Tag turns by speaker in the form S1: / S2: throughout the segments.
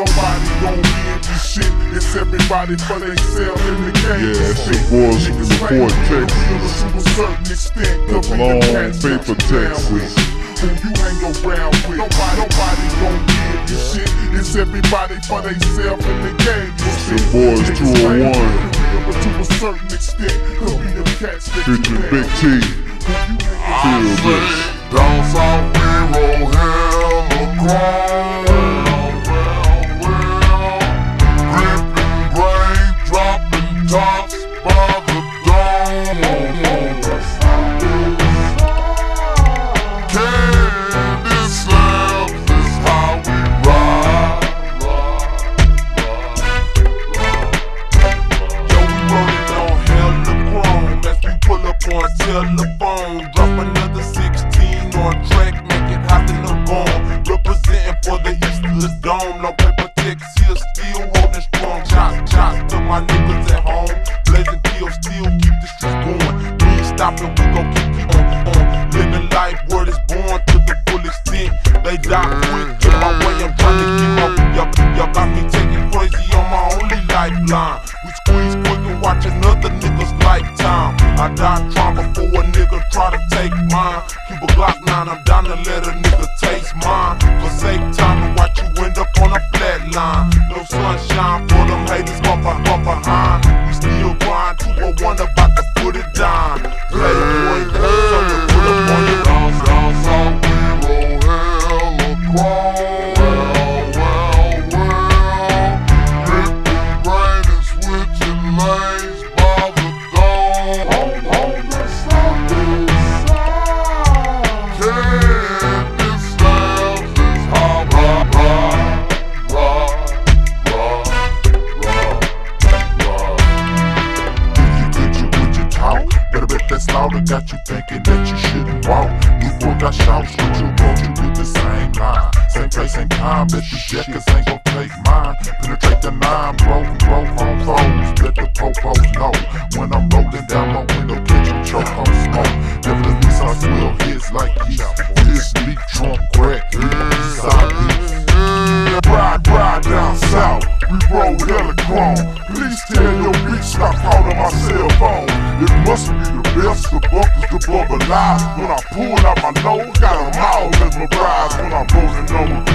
S1: nobody gon' be in this shit. It's everybody for themselves in the game.
S2: Yeah, it's the boys from the Fort Texas.
S1: To a certain extent,
S2: The
S1: could be
S2: long paper
S1: that you down
S2: Texas.
S1: with. Who you hang around with? Nobody, nobody gon' be in this shit. It's everybody for themselves in the game. It's
S2: the boys 201.
S1: But to a certain extent, could be them cats that you
S2: Featuring Big. T.
S1: Who you hang
S2: Feel this.
S3: Down south we roll hella chrome.
S4: On track, make it hot in the bone. Representing for the the Dome. No paper text here, still holding strong. Shots, shots to my niggas at home. Blazing kill, still keep the streets going. We ain't stopping, we gon' keep it on, on. Living life, word is born to the full extent. They die quick, get my way, I'm trying to get my y'all, got me taking crazy on my only lifeline. We squeeze watch another nigga's lifetime. I die trying before a nigga try to take mine. Keep a Glock 9, I'm down to let a nigga taste mine. For sake time and watch you end up on a flat line. No sunshine for them haters, bump, bump
S1: got you thinking that you shouldn't walk. Boy got shouts with you, approach you with the same line. Same place, same time, bet you checkers ain't gon' take mine. Penetrate the nine, bro, bro, home foes. Bet the popos know. When I'm rolling down my window, catch you choke on smoke. Least I swill hits like yeast. This leak trunk crack, side beats. Ride, ride down south, we roll hella chrome. Please tell your bitch stop calling my cell phone. The best, the bubble lies. When I pull out my nose, got them all mesmerized. When I'm rolling on the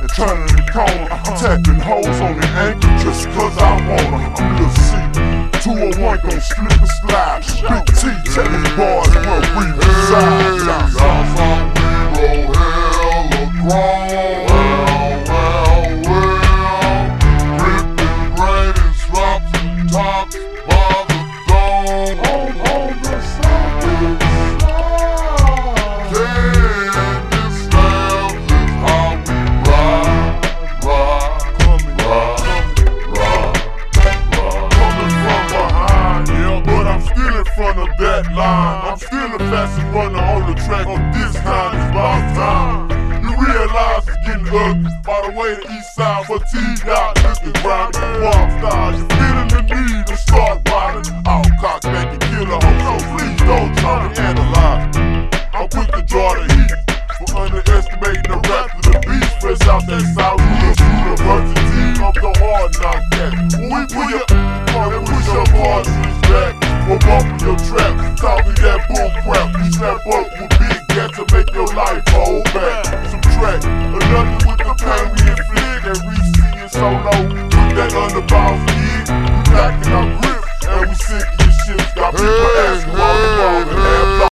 S1: and turning the corner, tapping holes on the ankle just cause I wanna. Lil C. 201 gon' slip line. I'm still the fastest runner on the track. On this time, it's about time. You realize it's getting ugly. By the way, the east side fatigued out, looking grimy, wild style. You feeling the need to start riding. All cocks making killer hoes, so please don't try to analyze. I'm quick to draw the heat for underestimating the rap of the beast. Fresh out that South University of the hard knock. When we fuck you big to make your life hold back. Subtract another with the pain we inflict and we see it solo. Put that underboss kid, we knocking our grip and we sick This shit. Got me